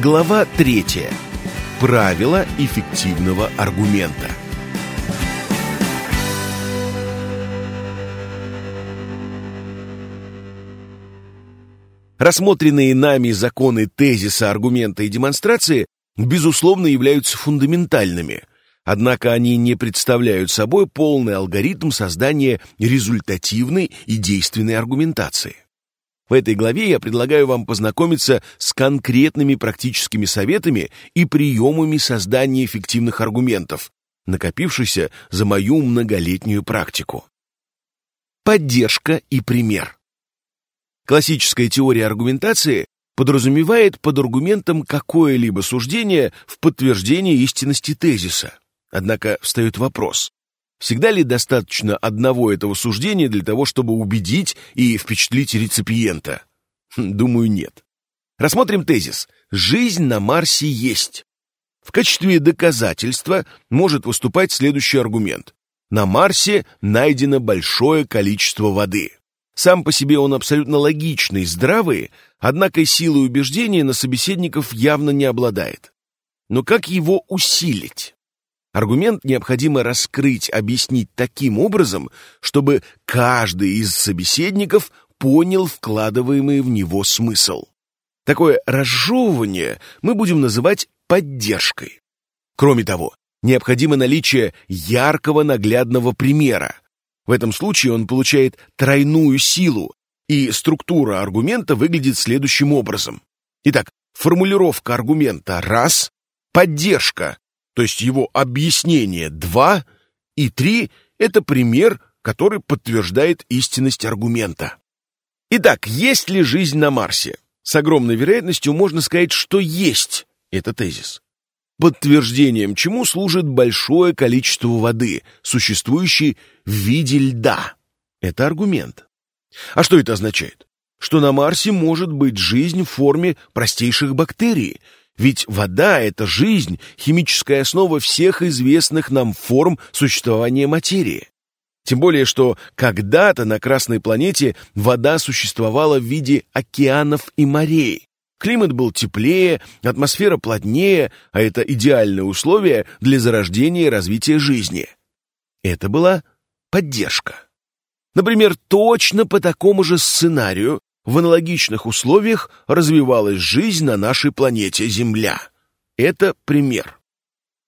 Глава 3. Правила эффективного аргумента. Рассмотренные нами законы тезиса, аргумента и демонстрации безусловно являются фундаментальными, однако они не представляют собой полный алгоритм создания результативной и действенной аргументации. В этой главе я предлагаю вам познакомиться с конкретными практическими советами и приемами создания эффективных аргументов, накопившихся за мою многолетнюю практику. Поддержка и пример. Классическая теория аргументации подразумевает под аргументом какое-либо суждение в подтверждение истинности тезиса. Однако встает вопрос, Всегда ли достаточно одного этого суждения для того, чтобы убедить и впечатлить реципиента? Хм, думаю, нет. Рассмотрим тезис. Жизнь на Марсе есть. В качестве доказательства может выступать следующий аргумент. На Марсе найдено большое количество воды. Сам по себе он абсолютно логичный, здравый, однако силой убеждения на собеседников явно не обладает. Но как его усилить? Аргумент необходимо раскрыть, объяснить таким образом, чтобы каждый из собеседников понял вкладываемый в него смысл. Такое разжевывание мы будем называть поддержкой. Кроме того, необходимо наличие яркого наглядного примера. В этом случае он получает тройную силу, и структура аргумента выглядит следующим образом. Итак, формулировка аргумента раз, поддержка то есть его объяснение два и три — это пример, который подтверждает истинность аргумента. Итак, есть ли жизнь на Марсе? С огромной вероятностью можно сказать, что есть. Это тезис. Подтверждением чему служит большое количество воды, существующей в виде льда. Это аргумент. А что это означает? Что на Марсе может быть жизнь в форме простейших бактерий, ведь вода — это жизнь, химическая основа всех известных нам форм существования материи. Тем более, что когда-то на Красной планете вода существовала в виде океанов и морей. Климат был теплее, атмосфера плотнее, а это идеальное условие для зарождения и развития жизни. Это была поддержка. Например, точно по такому же сценарию в аналогичных условиях развивалась жизнь на нашей планете Земля. Это пример.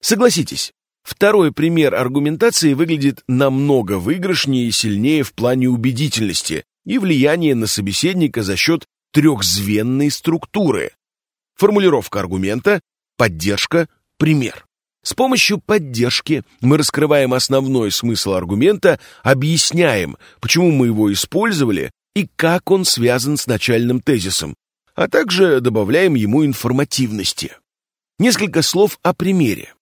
Согласитесь, второй пример аргументации выглядит намного выигрышнее и сильнее в плане убедительности и влияния на собеседника за счет трехзвенной структуры. Формулировка аргумента, поддержка, пример. С помощью поддержки мы раскрываем основной смысл аргумента, объясняем, почему мы его использовали и как он связан с начальным тезисом, а также добавляем ему информативности. Несколько слов о примере.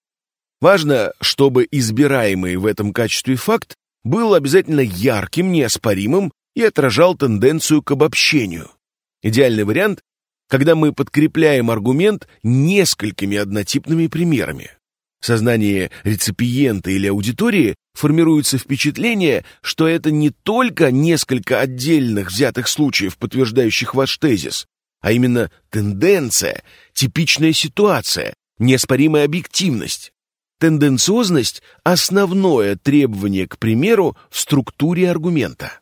Важно, чтобы избираемый в этом качестве факт был обязательно ярким, неоспоримым и отражал тенденцию к обобщению. Идеальный вариант, когда мы подкрепляем аргумент несколькими однотипными примерами. В сознании реципиента или аудитории формируется впечатление, что это не только несколько отдельных взятых случаев, подтверждающих ваш тезис, а именно тенденция, типичная ситуация, неоспоримая объективность. Тенденциозность – основное требование к примеру в структуре аргумента.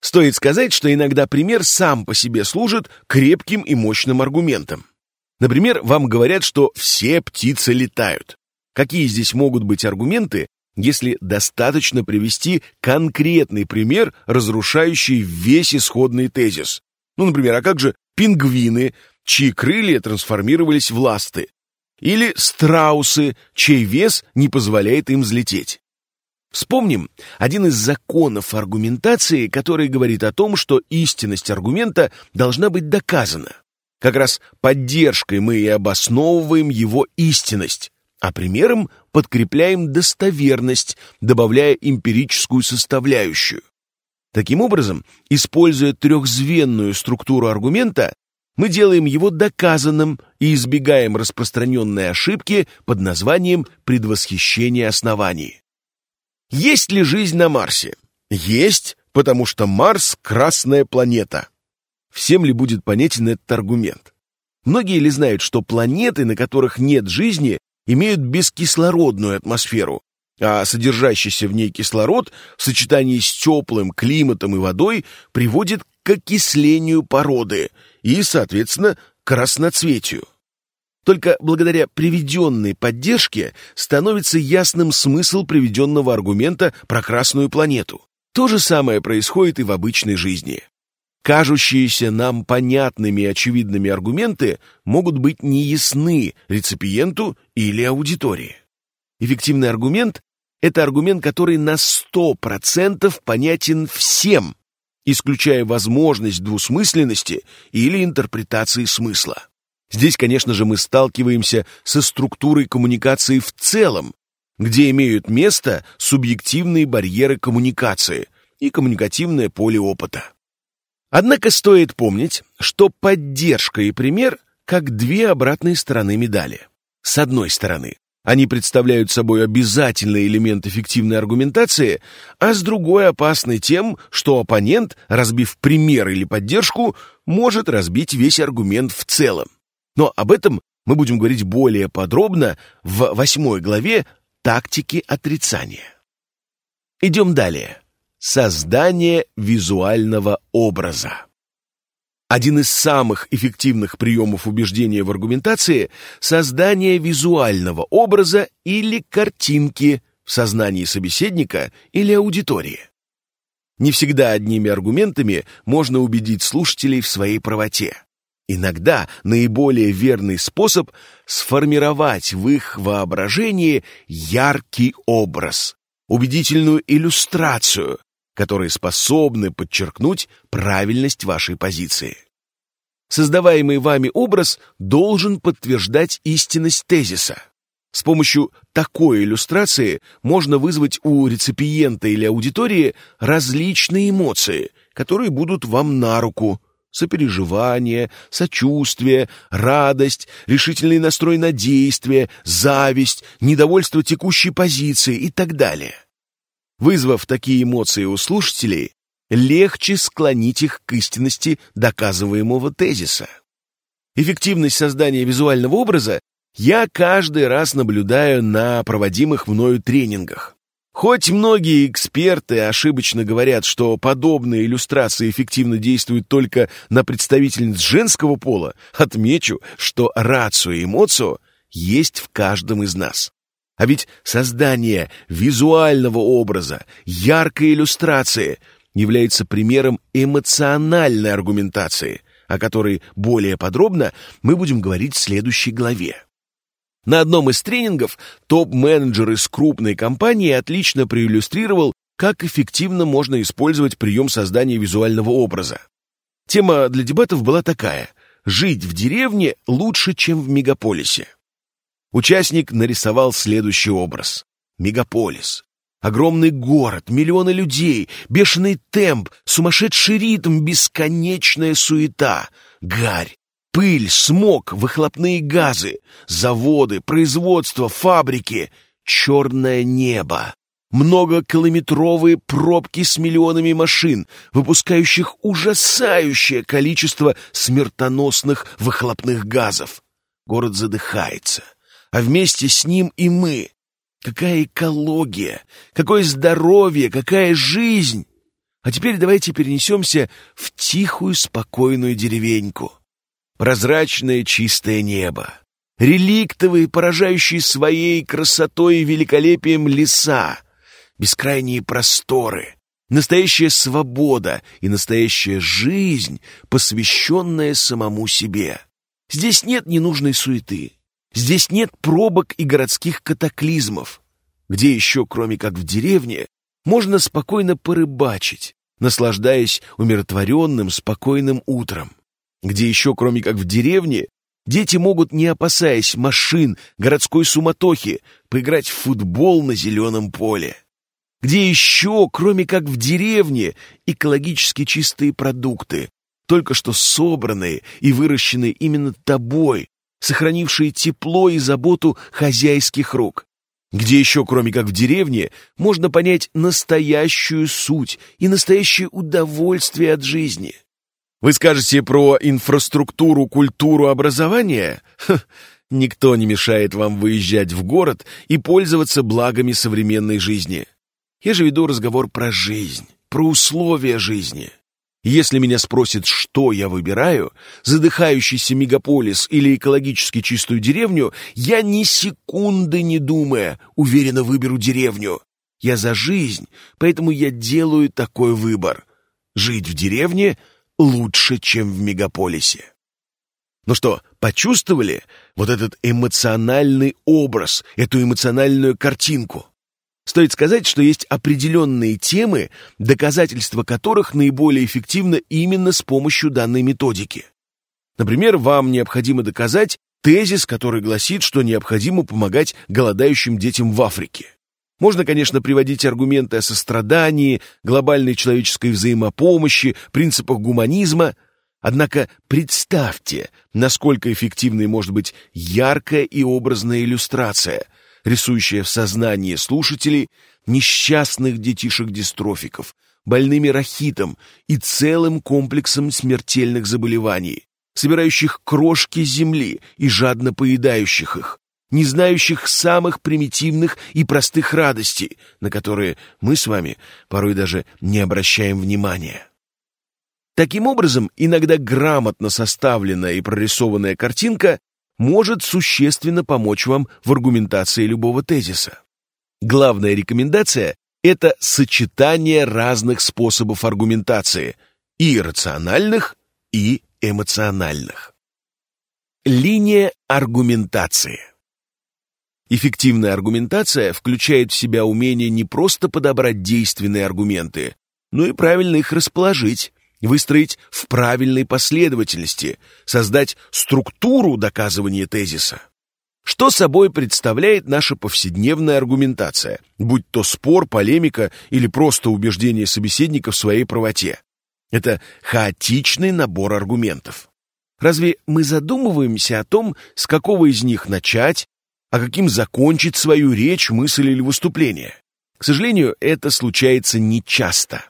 Стоит сказать, что иногда пример сам по себе служит крепким и мощным аргументом. Например, вам говорят, что все птицы летают. Какие здесь могут быть аргументы, если достаточно привести конкретный пример, разрушающий весь исходный тезис? Ну, например, а как же пингвины, чьи крылья трансформировались в ласты? Или страусы, чей вес не позволяет им взлететь? Вспомним один из законов аргументации, который говорит о том, что истинность аргумента должна быть доказана. Как раз поддержкой мы и обосновываем его истинность а примером подкрепляем достоверность, добавляя эмпирическую составляющую. Таким образом, используя трехзвенную структуру аргумента, мы делаем его доказанным и избегаем распространенной ошибки под названием предвосхищение оснований. Есть ли жизнь на Марсе? Есть, потому что Марс — красная планета. Всем ли будет понятен этот аргумент? Многие ли знают, что планеты, на которых нет жизни, имеют бескислородную атмосферу, а содержащийся в ней кислород в сочетании с теплым климатом и водой приводит к окислению породы и, соответственно, к разноцветию. Только благодаря приведенной поддержке становится ясным смысл приведенного аргумента про Красную планету. То же самое происходит и в обычной жизни. Кажущиеся нам понятными и очевидными аргументы могут быть неясны реципиенту или аудитории. Эффективный аргумент – это аргумент, который на 100% понятен всем, исключая возможность двусмысленности или интерпретации смысла. Здесь, конечно же, мы сталкиваемся со структурой коммуникации в целом, где имеют место субъективные барьеры коммуникации и коммуникативное поле опыта. Однако стоит помнить, что поддержка и пример как две обратные стороны медали. С одной стороны, они представляют собой обязательный элемент эффективной аргументации, а с другой опасны тем, что оппонент, разбив пример или поддержку, может разбить весь аргумент в целом. Но об этом мы будем говорить более подробно в восьмой главе «Тактики отрицания». Идем далее. Создание визуального образа. Один из самых эффективных приемов убеждения в аргументации – создание визуального образа или картинки в сознании собеседника или аудитории. Не всегда одними аргументами можно убедить слушателей в своей правоте. Иногда наиболее верный способ – сформировать в их воображении яркий образ, убедительную иллюстрацию, которые способны подчеркнуть правильность вашей позиции. Создаваемый вами образ должен подтверждать истинность тезиса. С помощью такой иллюстрации можно вызвать у реципиента или аудитории различные эмоции, которые будут вам на руку. Сопереживание, сочувствие, радость, решительный настрой на действие, зависть, недовольство текущей позиции и так далее. Вызвав такие эмоции у слушателей, легче склонить их к истинности доказываемого тезиса. Эффективность создания визуального образа я каждый раз наблюдаю на проводимых мною тренингах. Хоть многие эксперты ошибочно говорят, что подобные иллюстрации эффективно действуют только на представительниц женского пола, отмечу, что рацию и эмоцию есть в каждом из нас. А ведь создание визуального образа, яркой иллюстрации является примером эмоциональной аргументации, о которой более подробно мы будем говорить в следующей главе. На одном из тренингов топ-менеджер из крупной компании отлично проиллюстрировал, как эффективно можно использовать прием создания визуального образа. Тема для дебатов была такая «Жить в деревне лучше, чем в мегаполисе». Участник нарисовал следующий образ. Мегаполис. Огромный город, миллионы людей, бешеный темп, сумасшедший ритм, бесконечная суета, гарь, пыль, смог, выхлопные газы, заводы, производство, фабрики, черное небо. Многокилометровые пробки с миллионами машин, выпускающих ужасающее количество смертоносных выхлопных газов. Город задыхается а вместе с ним и мы. Какая экология, какое здоровье, какая жизнь! А теперь давайте перенесемся в тихую, спокойную деревеньку. Прозрачное чистое небо, реликтовые, поражающие своей красотой и великолепием леса, бескрайние просторы, настоящая свобода и настоящая жизнь, посвященная самому себе. Здесь нет ненужной суеты, Здесь нет пробок и городских катаклизмов. Где еще, кроме как в деревне, можно спокойно порыбачить, наслаждаясь умиротворенным, спокойным утром. Где еще, кроме как в деревне, дети могут, не опасаясь машин, городской суматохи, поиграть в футбол на зеленом поле. Где еще, кроме как в деревне, экологически чистые продукты, только что собранные и выращенные именно тобой, сохранившие тепло и заботу хозяйских рук. Где еще, кроме как в деревне, можно понять настоящую суть и настоящее удовольствие от жизни? Вы скажете про инфраструктуру, культуру, образование? Ха, никто не мешает вам выезжать в город и пользоваться благами современной жизни. Я же веду разговор про жизнь, про условия жизни. Если меня спросят, что я выбираю, задыхающийся мегаполис или экологически чистую деревню, я ни секунды не думая уверенно выберу деревню. Я за жизнь, поэтому я делаю такой выбор. Жить в деревне лучше, чем в мегаполисе. Ну что, почувствовали вот этот эмоциональный образ, эту эмоциональную картинку? Стоит сказать, что есть определенные темы, доказательства которых наиболее эффективно именно с помощью данной методики. Например, вам необходимо доказать тезис, который гласит, что необходимо помогать голодающим детям в Африке. Можно, конечно, приводить аргументы о сострадании, глобальной человеческой взаимопомощи, принципах гуманизма, однако представьте, насколько эффективной может быть яркая и образная иллюстрация – рисующая в сознании слушателей несчастных детишек-дистрофиков, больными рахитом и целым комплексом смертельных заболеваний, собирающих крошки земли и жадно поедающих их, не знающих самых примитивных и простых радостей, на которые мы с вами порой даже не обращаем внимания. Таким образом, иногда грамотно составленная и прорисованная картинка может существенно помочь вам в аргументации любого тезиса. Главная рекомендация – это сочетание разных способов аргументации – и рациональных, и эмоциональных. Линия аргументации. Эффективная аргументация включает в себя умение не просто подобрать действенные аргументы, но и правильно их расположить, выстроить в правильной последовательности, создать структуру доказывания тезиса. Что собой представляет наша повседневная аргументация, будь то спор, полемика или просто убеждение собеседника в своей правоте? Это хаотичный набор аргументов. Разве мы задумываемся о том, с какого из них начать, а каким закончить свою речь, мысль или выступление? К сожалению, это случается нечасто.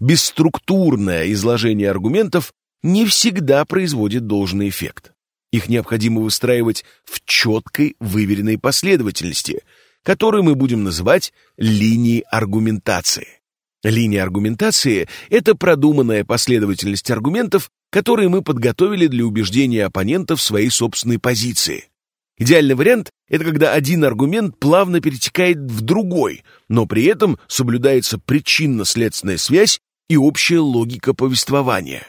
Бесструктурное изложение аргументов не всегда производит должный эффект. Их необходимо выстраивать в четкой, выверенной последовательности, которую мы будем называть линией аргументации. Линия аргументации – это продуманная последовательность аргументов, которые мы подготовили для убеждения оппонента в своей собственной позиции. Идеальный вариант – это когда один аргумент плавно перетекает в другой, но при этом соблюдается причинно-следственная связь и общая логика повествования.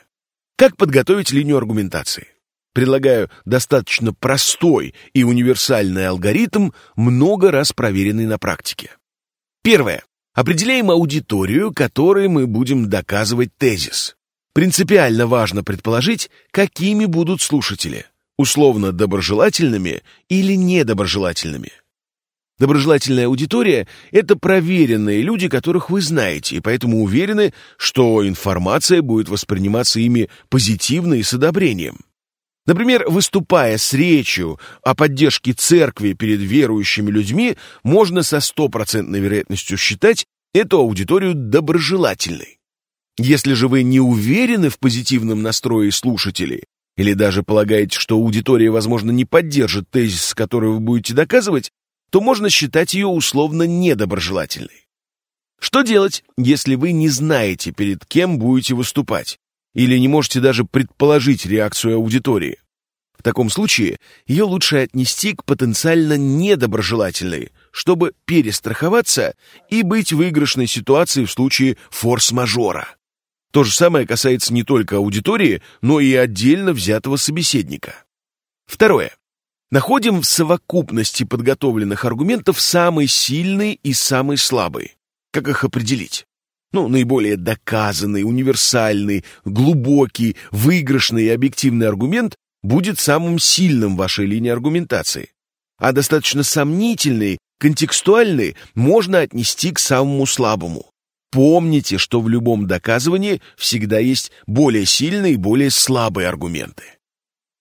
Как подготовить линию аргументации? Предлагаю достаточно простой и универсальный алгоритм, много раз проверенный на практике. Первое. Определяем аудиторию, которой мы будем доказывать тезис. Принципиально важно предположить, какими будут слушатели – условно доброжелательными или недоброжелательными. Доброжелательная аудитория – это проверенные люди, которых вы знаете, и поэтому уверены, что информация будет восприниматься ими позитивно и с одобрением. Например, выступая с речью о поддержке церкви перед верующими людьми, можно со стопроцентной вероятностью считать эту аудиторию доброжелательной. Если же вы не уверены в позитивном настрое слушателей, или даже полагаете, что аудитория, возможно, не поддержит тезис, который вы будете доказывать, то можно считать ее условно недоброжелательной. Что делать, если вы не знаете, перед кем будете выступать, или не можете даже предположить реакцию аудитории? В таком случае ее лучше отнести к потенциально недоброжелательной, чтобы перестраховаться и быть в выигрышной ситуации в случае форс-мажора. То же самое касается не только аудитории, но и отдельно взятого собеседника. Второе. Находим в совокупности подготовленных аргументов самый сильный и самый слабый. Как их определить? Ну, наиболее доказанный, универсальный, глубокий, выигрышный и объективный аргумент будет самым сильным в вашей линии аргументации. А достаточно сомнительный, контекстуальный можно отнести к самому слабому. Помните, что в любом доказывании всегда есть более сильные и более слабые аргументы.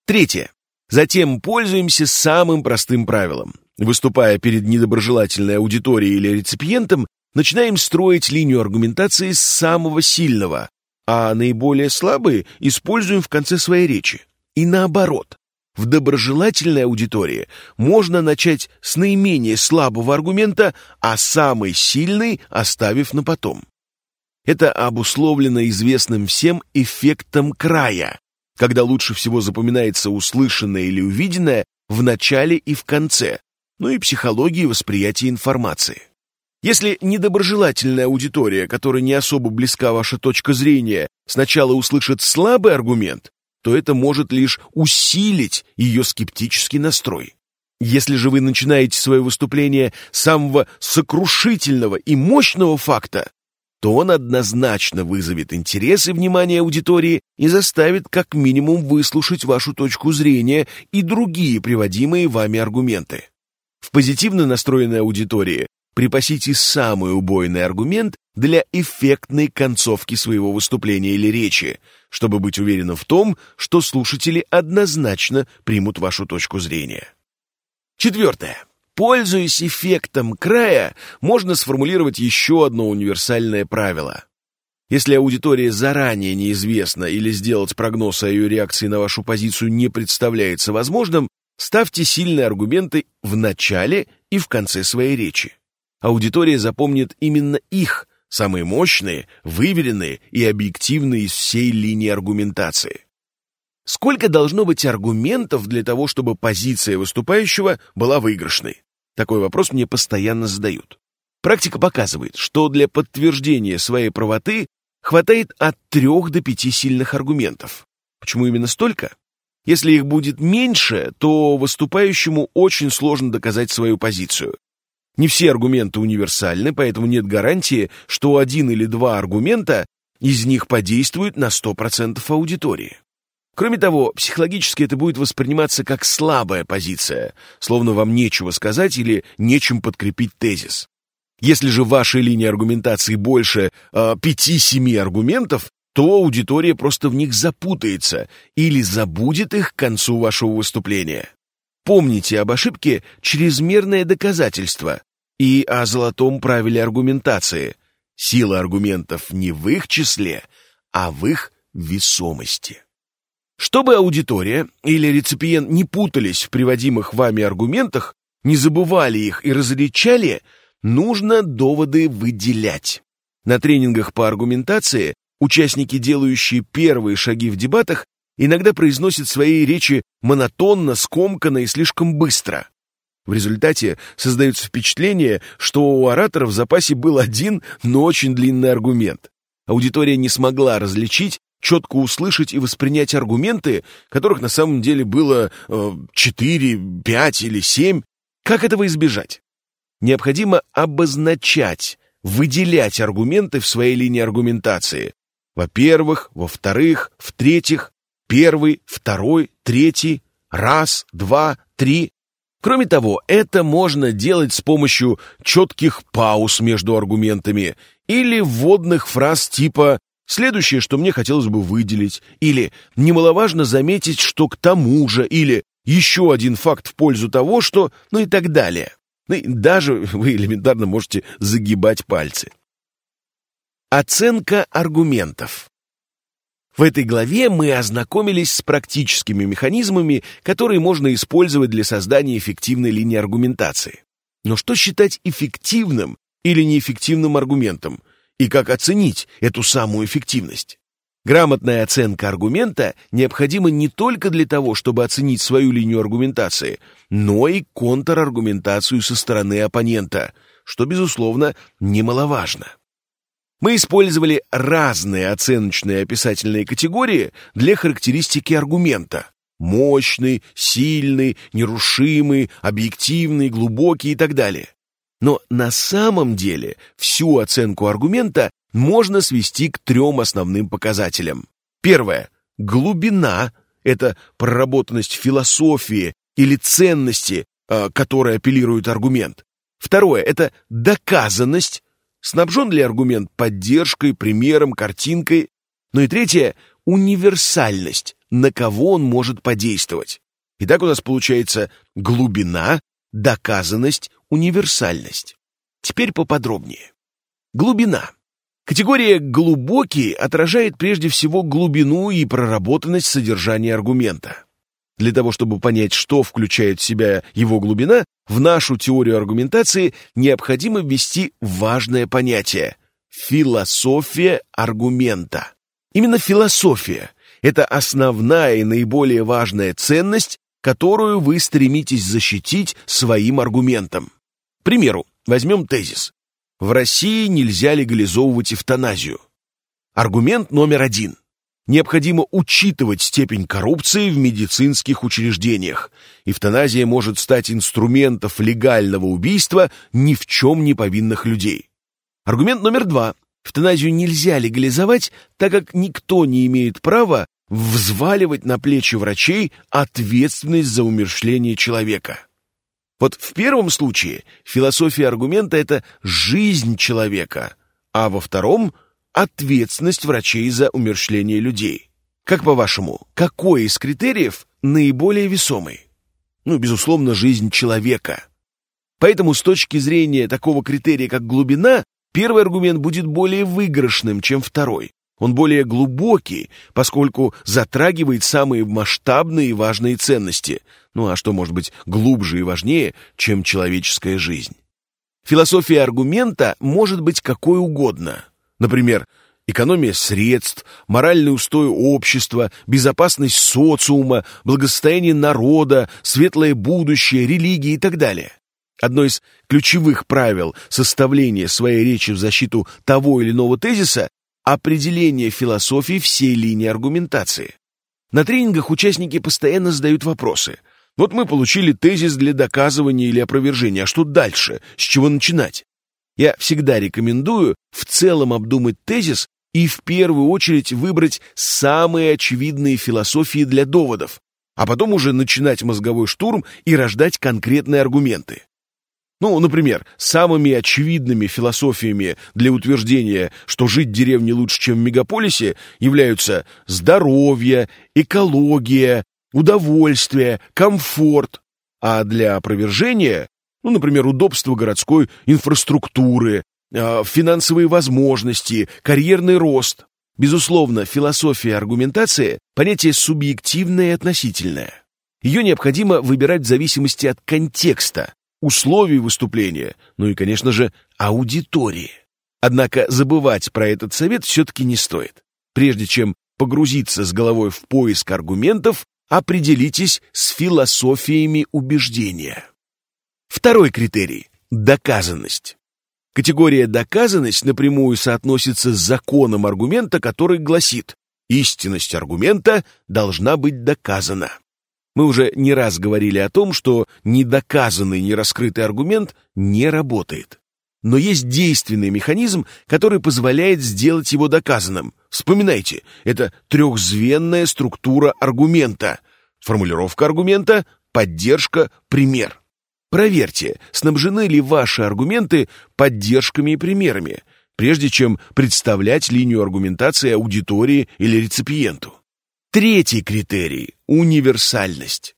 Третье. Затем пользуемся самым простым правилом. Выступая перед недоброжелательной аудиторией или реципиентом, начинаем строить линию аргументации с самого сильного, а наиболее слабые используем в конце своей речи. И наоборот, в доброжелательной аудитории можно начать с наименее слабого аргумента, а самый сильный оставив на потом. Это обусловлено известным всем эффектом края, когда лучше всего запоминается услышанное или увиденное в начале и в конце, ну и психологии восприятия информации. Если недоброжелательная аудитория, которой не особо близка ваша точка зрения, сначала услышит слабый аргумент, то это может лишь усилить ее скептический настрой. Если же вы начинаете свое выступление с самого сокрушительного и мощного факта, то он однозначно вызовет интерес и внимание аудитории и заставит как минимум выслушать вашу точку зрения и другие приводимые вами аргументы. В позитивно настроенной аудитории припасите самый убойный аргумент для эффектной концовки своего выступления или речи, чтобы быть уверенным в том, что слушатели однозначно примут вашу точку зрения. Четвертое. Пользуясь эффектом края, можно сформулировать еще одно универсальное правило. Если аудитория заранее неизвестна или сделать прогноз о ее реакции на вашу позицию не представляется возможным, ставьте сильные аргументы в начале и в конце своей речи. Аудитория запомнит именно их, самые мощные, выверенные и объективные из всей линии аргументации. Сколько должно быть аргументов для того, чтобы позиция выступающего была выигрышной? Такой вопрос мне постоянно задают. Практика показывает, что для подтверждения своей правоты хватает от трех до пяти сильных аргументов. Почему именно столько? Если их будет меньше, то выступающему очень сложно доказать свою позицию. Не все аргументы универсальны, поэтому нет гарантии, что один или два аргумента из них подействуют на 100% аудитории. Кроме того, психологически это будет восприниматься как слабая позиция, словно вам нечего сказать или нечем подкрепить тезис. Если же в вашей линии аргументации больше э, 5-7 аргументов, то аудитория просто в них запутается или забудет их к концу вашего выступления. Помните об ошибке «чрезмерное доказательство» и о золотом правиле аргументации. Сила аргументов не в их числе, а в их весомости. Чтобы аудитория или реципиент не путались в приводимых вами аргументах, не забывали их и различали, нужно доводы выделять. На тренингах по аргументации участники, делающие первые шаги в дебатах, иногда произносят свои речи монотонно, скомканно и слишком быстро. В результате создается впечатление, что у оратора в запасе был один, но очень длинный аргумент. Аудитория не смогла различить, четко услышать и воспринять аргументы, которых на самом деле было э, 4, 5 или 7. Как этого избежать? Необходимо обозначать, выделять аргументы в своей линии аргументации. Во-первых, во-вторых, в-третьих, первый, второй, третий, раз, два, три. Кроме того, это можно делать с помощью четких пауз между аргументами или вводных фраз типа Следующее, что мне хотелось бы выделить, или немаловажно заметить, что к тому же, или еще один факт в пользу того, что, ну и так далее. Ну и даже вы элементарно можете загибать пальцы. Оценка аргументов. В этой главе мы ознакомились с практическими механизмами, которые можно использовать для создания эффективной линии аргументации. Но что считать эффективным или неэффективным аргументом – и как оценить эту самую эффективность. Грамотная оценка аргумента необходима не только для того, чтобы оценить свою линию аргументации, но и контраргументацию со стороны оппонента, что, безусловно, немаловажно. Мы использовали разные оценочные описательные категории для характеристики аргумента. Мощный, сильный, нерушимый, объективный, глубокий и так далее. Но на самом деле всю оценку аргумента можно свести к трем основным показателям. Первое. Глубина – это проработанность философии или ценности, а, которой апеллирует аргумент. Второе – это доказанность, снабжен ли аргумент поддержкой, примером, картинкой. Ну и третье – универсальность, на кого он может подействовать. Итак, у нас получается глубина, доказанность, универсальность. Теперь поподробнее. Глубина. Категория «глубокий» отражает прежде всего глубину и проработанность содержания аргумента. Для того, чтобы понять, что включает в себя его глубина, в нашу теорию аргументации необходимо ввести важное понятие – философия аргумента. Именно философия – это основная и наиболее важная ценность, которую вы стремитесь защитить своим аргументом. К примеру, возьмем тезис. В России нельзя легализовывать эвтаназию. Аргумент номер один. Необходимо учитывать степень коррупции в медицинских учреждениях. Эвтаназия может стать инструментом легального убийства ни в чем не повинных людей. Аргумент номер два. Эвтаназию нельзя легализовать, так как никто не имеет права взваливать на плечи врачей ответственность за умершление человека. Вот в первом случае философия аргумента — это жизнь человека, а во втором — ответственность врачей за умершление людей. Как по-вашему, какой из критериев наиболее весомый? Ну, безусловно, жизнь человека. Поэтому с точки зрения такого критерия, как глубина, первый аргумент будет более выигрышным, чем второй. Он более глубокий, поскольку затрагивает самые масштабные и важные ценности. Ну а что может быть глубже и важнее, чем человеческая жизнь? Философия аргумента может быть какой угодно. Например, экономия средств, моральный устой общества, безопасность социума, благосостояние народа, светлое будущее, религия и так далее. Одно из ключевых правил составления своей речи в защиту того или иного тезиса определение философии всей линии аргументации. На тренингах участники постоянно задают вопросы. Вот мы получили тезис для доказывания или опровержения, а что дальше? С чего начинать? Я всегда рекомендую в целом обдумать тезис и в первую очередь выбрать самые очевидные философии для доводов, а потом уже начинать мозговой штурм и рождать конкретные аргументы. Ну, например, самыми очевидными философиями для утверждения, что жить в деревне лучше, чем в мегаполисе, являются здоровье, экология, удовольствие, комфорт. А для опровержения, ну, например, удобство городской инфраструктуры, а, финансовые возможности, карьерный рост. Безусловно, философия и аргументация – понятие субъективное и относительное. Ее необходимо выбирать в зависимости от контекста, условий выступления, ну и, конечно же, аудитории. Однако забывать про этот совет все-таки не стоит. Прежде чем погрузиться с головой в поиск аргументов, определитесь с философиями убеждения. Второй критерий – доказанность. Категория «доказанность» напрямую соотносится с законом аргумента, который гласит «истинность аргумента должна быть доказана». Мы уже не раз говорили о том, что недоказанный, нераскрытый аргумент не работает. Но есть действенный механизм, который позволяет сделать его доказанным. Вспоминайте, это трехзвенная структура аргумента. Формулировка аргумента, поддержка, пример. Проверьте, снабжены ли ваши аргументы поддержками и примерами, прежде чем представлять линию аргументации аудитории или реципиенту. Третий критерий – универсальность.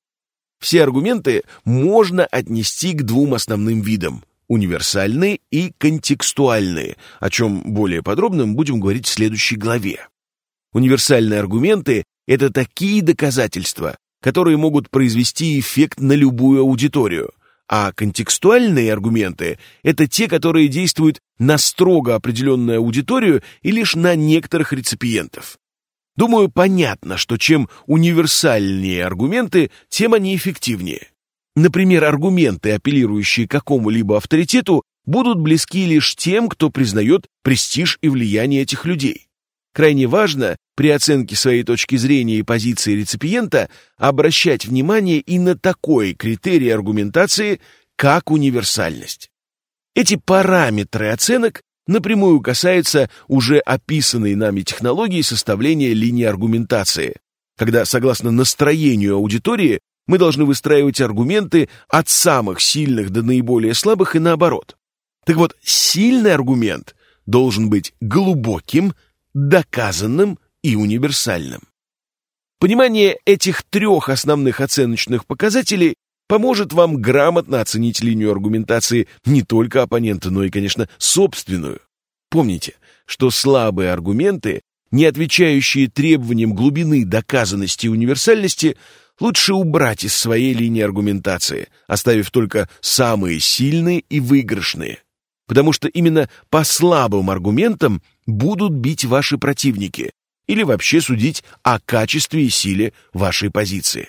Все аргументы можно отнести к двум основным видам – универсальные и контекстуальные, о чем более подробно мы будем говорить в следующей главе. Универсальные аргументы – это такие доказательства, которые могут произвести эффект на любую аудиторию, а контекстуальные аргументы – это те, которые действуют на строго определенную аудиторию и лишь на некоторых реципиентов. Думаю, понятно, что чем универсальнее аргументы, тем они эффективнее. Например, аргументы, апеллирующие какому-либо авторитету, будут близки лишь тем, кто признает престиж и влияние этих людей. Крайне важно при оценке своей точки зрения и позиции реципиента обращать внимание и на такой критерий аргументации, как универсальность. Эти параметры оценок напрямую касается уже описанной нами технологии составления линии аргументации, когда, согласно настроению аудитории, мы должны выстраивать аргументы от самых сильных до наиболее слабых и наоборот. Так вот, сильный аргумент должен быть глубоким, доказанным и универсальным. Понимание этих трех основных оценочных показателей поможет вам грамотно оценить линию аргументации не только оппонента, но и, конечно, собственную. Помните, что слабые аргументы, не отвечающие требованиям глубины доказанности и универсальности, лучше убрать из своей линии аргументации, оставив только самые сильные и выигрышные. Потому что именно по слабым аргументам будут бить ваши противники или вообще судить о качестве и силе вашей позиции.